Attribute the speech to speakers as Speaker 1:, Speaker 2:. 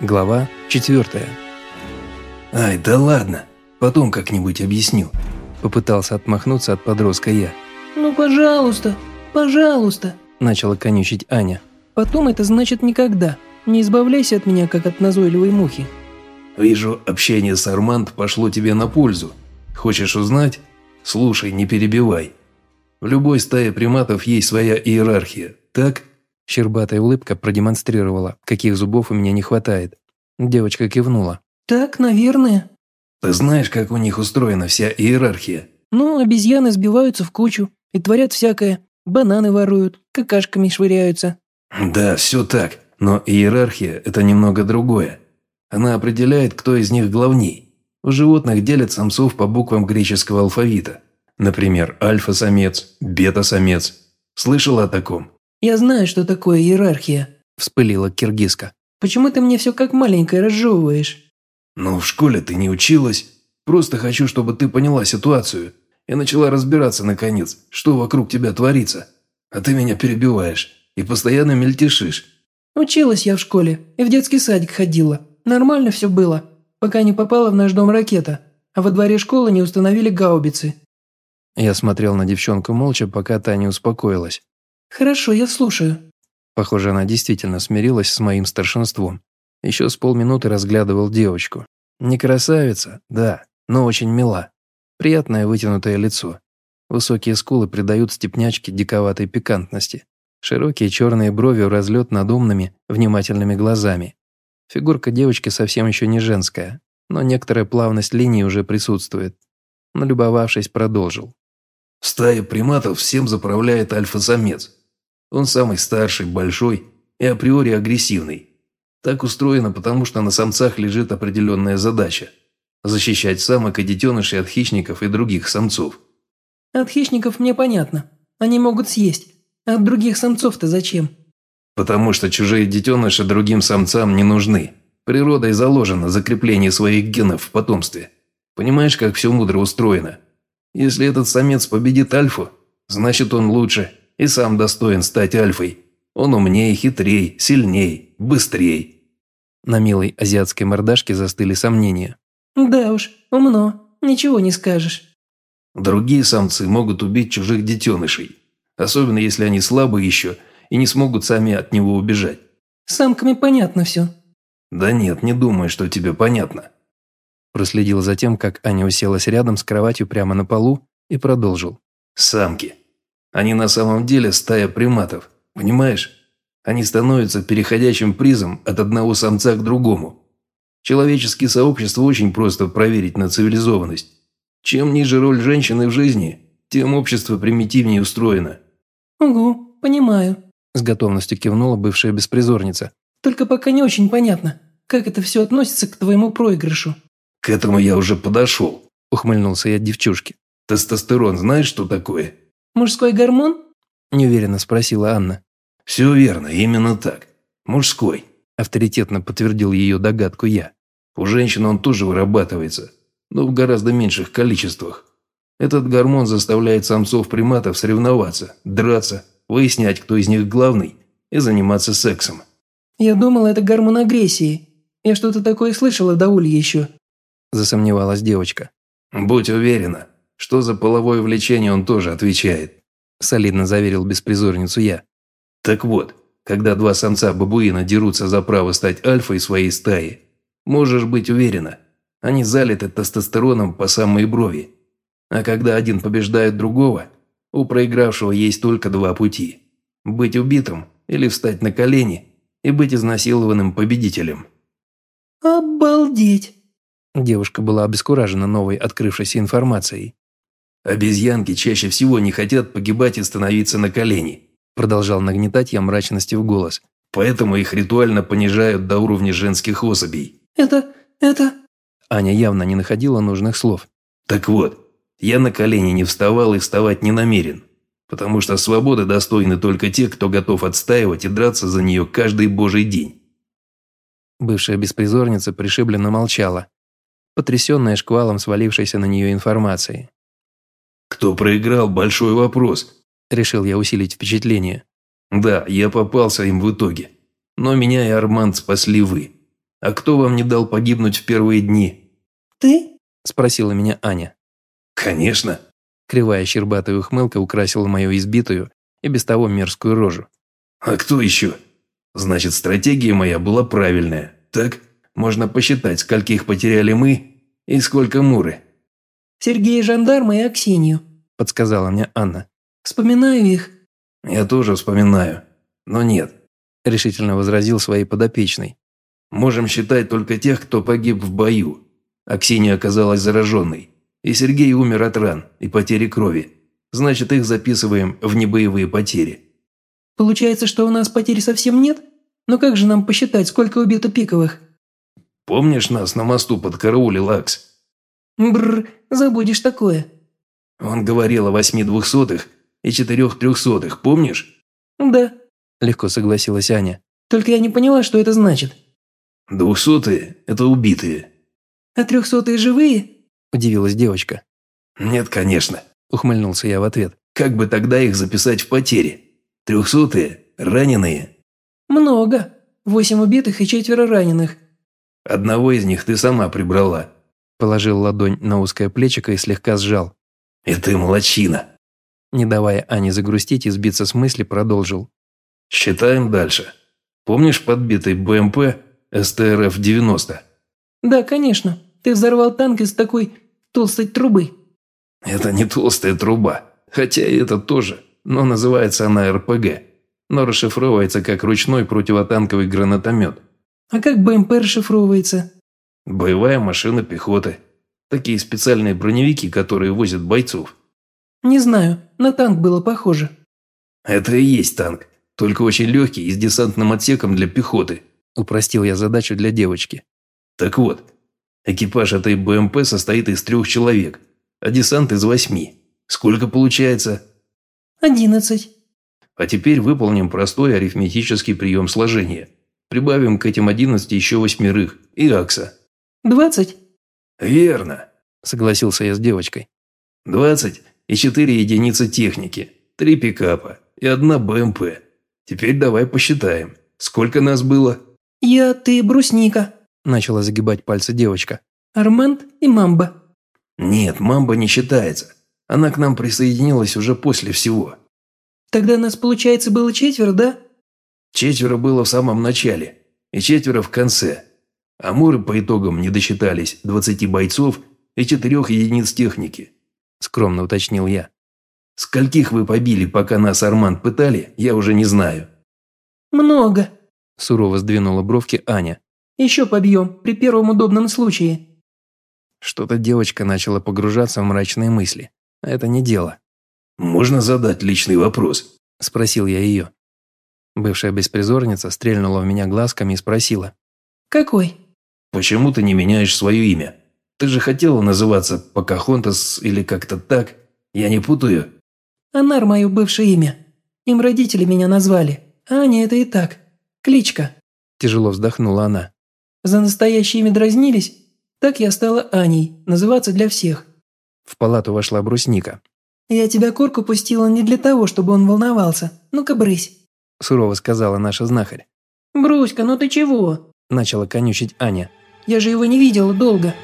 Speaker 1: Глава 4.
Speaker 2: «Ай, да ладно, потом как-нибудь объясню», – попытался отмахнуться от подростка я.
Speaker 3: «Ну, пожалуйста, пожалуйста», –
Speaker 1: начала конючить Аня.
Speaker 3: «Потом это значит никогда. Не избавляйся от меня, как от назойливой мухи».
Speaker 2: «Вижу, общение с Арманд пошло тебе на пользу. Хочешь узнать? Слушай, не перебивай. В любой стае приматов есть своя иерархия, так?»
Speaker 1: Щербатая улыбка продемонстрировала, каких зубов у меня не хватает. Девочка кивнула.
Speaker 3: «Так, наверное».
Speaker 2: «Ты знаешь, как у них устроена вся иерархия?»
Speaker 3: «Ну, обезьяны сбиваются в кучу и творят всякое. Бананы воруют, какашками швыряются».
Speaker 2: «Да, все так. Но иерархия – это немного другое. Она определяет, кто из них главней. У животных делят самцов по буквам греческого алфавита. Например, альфа-самец, бета-самец. Слышала о таком?»
Speaker 3: «Я знаю, что такое иерархия», –
Speaker 1: вспылила киргизка.
Speaker 3: «Почему ты мне все как маленькое разжевываешь?»
Speaker 2: «Ну, в школе ты не училась. Просто хочу, чтобы ты поняла ситуацию и начала разбираться, наконец, что вокруг тебя творится. А ты меня перебиваешь и постоянно мельтешишь».
Speaker 3: «Училась я в школе и в детский садик ходила. Нормально все было, пока не попала в наш дом ракета, а во дворе школы не установили гаубицы».
Speaker 1: Я смотрел на девчонку молча, пока та не успокоилась.
Speaker 3: «Хорошо, я слушаю».
Speaker 1: Похоже, она действительно смирилась с моим старшинством. Еще с полминуты разглядывал девочку. Не красавица, да, но очень мила. Приятное вытянутое лицо. Высокие скулы придают степнячке диковатой пикантности. Широкие черные брови в разлет над умными, внимательными глазами. Фигурка девочки совсем еще не женская, но некоторая плавность линии уже присутствует. Налюбовавшись, продолжил.
Speaker 2: Стая приматов всем заправляет альфа-самец. Он самый старший, большой и априори агрессивный. Так устроено, потому что на самцах лежит определенная задача – защищать самок и детенышей от хищников и других самцов.
Speaker 3: От хищников мне понятно. Они могут съесть. А от других самцов-то зачем?
Speaker 2: Потому что чужие детеныши другим самцам не нужны. Природой заложено закрепление своих генов в потомстве. Понимаешь, как все мудро устроено? Если этот самец победит альфу, значит он лучше и сам достоин стать альфой. Он умнее, хитрее, сильнее, быстрее.
Speaker 1: На милой азиатской мордашке застыли сомнения.
Speaker 3: Да уж, умно, ничего не скажешь.
Speaker 2: Другие самцы могут убить чужих детенышей, особенно если они слабы еще и не смогут сами от него убежать.
Speaker 3: Самками понятно все.
Speaker 2: Да нет, не думаю, что тебе понятно.
Speaker 1: Проследил за тем, как Аня уселась рядом с кроватью прямо на полу и продолжил.
Speaker 2: «Самки. Они на самом деле стая приматов, понимаешь? Они становятся переходящим призом от одного самца к другому. Человеческие сообщества очень просто проверить на цивилизованность. Чем ниже роль женщины в жизни, тем общество примитивнее устроено».
Speaker 3: «Угу, понимаю», –
Speaker 1: с готовностью кивнула бывшая беспризорница.
Speaker 3: «Только пока не очень понятно, как это все относится к твоему проигрышу».
Speaker 2: «К этому я уже подошел», –
Speaker 1: ухмыльнулся я от девчушки.
Speaker 2: «Тестостерон знаешь, что такое?»
Speaker 3: «Мужской гормон?»
Speaker 1: – неуверенно спросила Анна.
Speaker 2: «Все верно, именно так. Мужской», –
Speaker 1: авторитетно подтвердил ее догадку я.
Speaker 2: «У женщин он тоже вырабатывается, но в гораздо меньших количествах. Этот гормон заставляет самцов-приматов соревноваться, драться, выяснять, кто из них главный, и заниматься сексом».
Speaker 3: «Я думала, это гормон агрессии. Я что-то такое слышала до Ульи еще», –
Speaker 1: засомневалась девочка.
Speaker 2: «Будь уверена, что за половое влечение он тоже отвечает», –
Speaker 1: солидно заверил беспризорницу я.
Speaker 2: «Так вот, когда два самца-бабуина дерутся за право стать альфой своей стаи, можешь быть уверена, они залиты тестостероном по самые брови. А когда один побеждает другого, у проигравшего есть только два пути – быть убитым или встать на колени и быть изнасилованным победителем».
Speaker 3: «Обалдеть!»
Speaker 1: Девушка была обескуражена новой открывшейся информацией.
Speaker 2: «Обезьянки чаще всего не хотят погибать и становиться на колени»,
Speaker 1: продолжал нагнетать я мрачности в голос.
Speaker 2: «Поэтому их ритуально понижают до уровня женских особей».
Speaker 3: «Это... это...»
Speaker 1: Аня явно не находила нужных слов.
Speaker 2: «Так вот, я на колени не вставал и вставать не намерен, потому что свободы достойны только те, кто готов отстаивать и драться за нее каждый божий день».
Speaker 1: Бывшая беспризорница пришибленно молчала, потрясенная шквалом свалившейся на нее информации.
Speaker 2: «Кто проиграл – большой вопрос», –
Speaker 1: решил я усилить впечатление.
Speaker 2: «Да, я попался им в итоге. Но меня и Арманд спасли вы. А кто вам не дал погибнуть в первые дни?»
Speaker 3: «Ты?»
Speaker 1: – спросила меня Аня.
Speaker 2: «Конечно».
Speaker 1: Кривая щербатая ухмылка украсила мою избитую и без того мерзкую рожу.
Speaker 2: «А кто еще? Значит, стратегия моя была правильная. Так, можно посчитать, скольких потеряли мы и сколько Муры».
Speaker 3: «Сергея Жандарма и Аксинью», –
Speaker 1: подсказала мне Анна.
Speaker 3: «Вспоминаю их».
Speaker 2: «Я тоже вспоминаю. Но нет», –
Speaker 1: решительно возразил своей подопечной.
Speaker 2: «Можем считать только тех, кто погиб в бою. Аксинья оказалась зараженной, и Сергей умер от ран и потери крови. Значит, их записываем в небоевые потери».
Speaker 3: «Получается, что у нас потерь совсем нет? Но как же нам посчитать, сколько убито пиковых?»
Speaker 2: «Помнишь нас на мосту под карауле, Лакс?»
Speaker 3: Бррр, забудешь такое.
Speaker 2: Он говорил о восьми двухсотых и четырех трехсотых, помнишь?
Speaker 3: Да.
Speaker 1: Легко согласилась Аня.
Speaker 3: Только я не поняла, что это значит.
Speaker 2: Двухсотые – это убитые.
Speaker 3: А трехсотые живые?
Speaker 1: Удивилась девочка.
Speaker 2: Нет, конечно.
Speaker 1: Ухмыльнулся я в ответ.
Speaker 2: Как бы тогда их записать в потери? Трехсотые – раненые.
Speaker 3: Много. Восемь убитых и четверо раненых.
Speaker 2: Одного из них ты сама прибрала.
Speaker 1: Положил ладонь на узкое плечико и слегка сжал.
Speaker 2: «И ты молочина!»
Speaker 1: Не давая Ане загрустить и сбиться с мысли, продолжил.
Speaker 2: «Считаем дальше. Помнишь подбитый БМП СТРФ-90?»
Speaker 3: «Да, конечно. Ты взорвал танк из такой толстой трубы».
Speaker 2: «Это не толстая труба. Хотя и это тоже. Но называется она РПГ. Но расшифровывается как ручной противотанковый гранатомет».
Speaker 3: «А как БМП расшифровывается?»
Speaker 2: Боевая машина пехоты. Такие специальные броневики, которые возят бойцов.
Speaker 3: Не знаю, на танк было похоже.
Speaker 2: Это и есть танк, только очень легкий и с десантным отсеком для пехоты.
Speaker 1: Упростил я задачу для девочки.
Speaker 2: Так вот, экипаж этой БМП состоит из трех человек, а десант из восьми. Сколько получается?
Speaker 3: Одиннадцать.
Speaker 2: А теперь выполним простой арифметический прием сложения. Прибавим к этим одиннадцати еще восьмерых и Акса.
Speaker 3: «Двадцать?»
Speaker 2: «Верно», –
Speaker 1: согласился я с девочкой.
Speaker 2: «Двадцать и четыре единицы техники, три пикапа и одна БМП. Теперь давай посчитаем, сколько нас было?»
Speaker 3: «Я, ты, брусника», –
Speaker 1: начала загибать пальцы девочка.
Speaker 3: «Арманд и Мамба».
Speaker 2: «Нет, Мамба не считается. Она к нам присоединилась уже после всего».
Speaker 3: «Тогда нас, получается, было четверо, да?»
Speaker 2: «Четверо было в самом начале, и четверо в конце. Амуры по итогам не досчитались 20 бойцов и 4 единиц техники.
Speaker 1: Скромно уточнил я.
Speaker 2: Скольких вы побили, пока нас Арман пытали, я уже не знаю.
Speaker 3: Много.
Speaker 1: Сурово сдвинула бровки Аня.
Speaker 3: Еще побьем, при первом удобном случае.
Speaker 1: Что-то девочка начала погружаться в мрачные мысли. Это не дело.
Speaker 2: «Можно задать личный вопрос?»
Speaker 1: – спросил я ее. Бывшая беспризорница стрельнула в меня глазками и спросила.
Speaker 3: «Какой?»
Speaker 2: Почему ты не меняешь свое имя? Ты же хотела называться Покахонтас или как-то так. Я не путаю?»
Speaker 3: «Анар – мое бывшее имя. Им родители меня назвали. А Аня – это и так. Кличка».
Speaker 1: Тяжело вздохнула она.
Speaker 3: «За настоящее имя дразнились? Так я стала Аней, называться для всех».
Speaker 1: В палату вошла брусника.
Speaker 3: «Я тебя Корку пустила не для того, чтобы он волновался. Ну-ка, брысь», –
Speaker 1: сурово сказала наша знахарь.
Speaker 3: «Бруська, ну ты чего?»
Speaker 1: – начала конючить Аня.
Speaker 3: «Я же его не видела долго.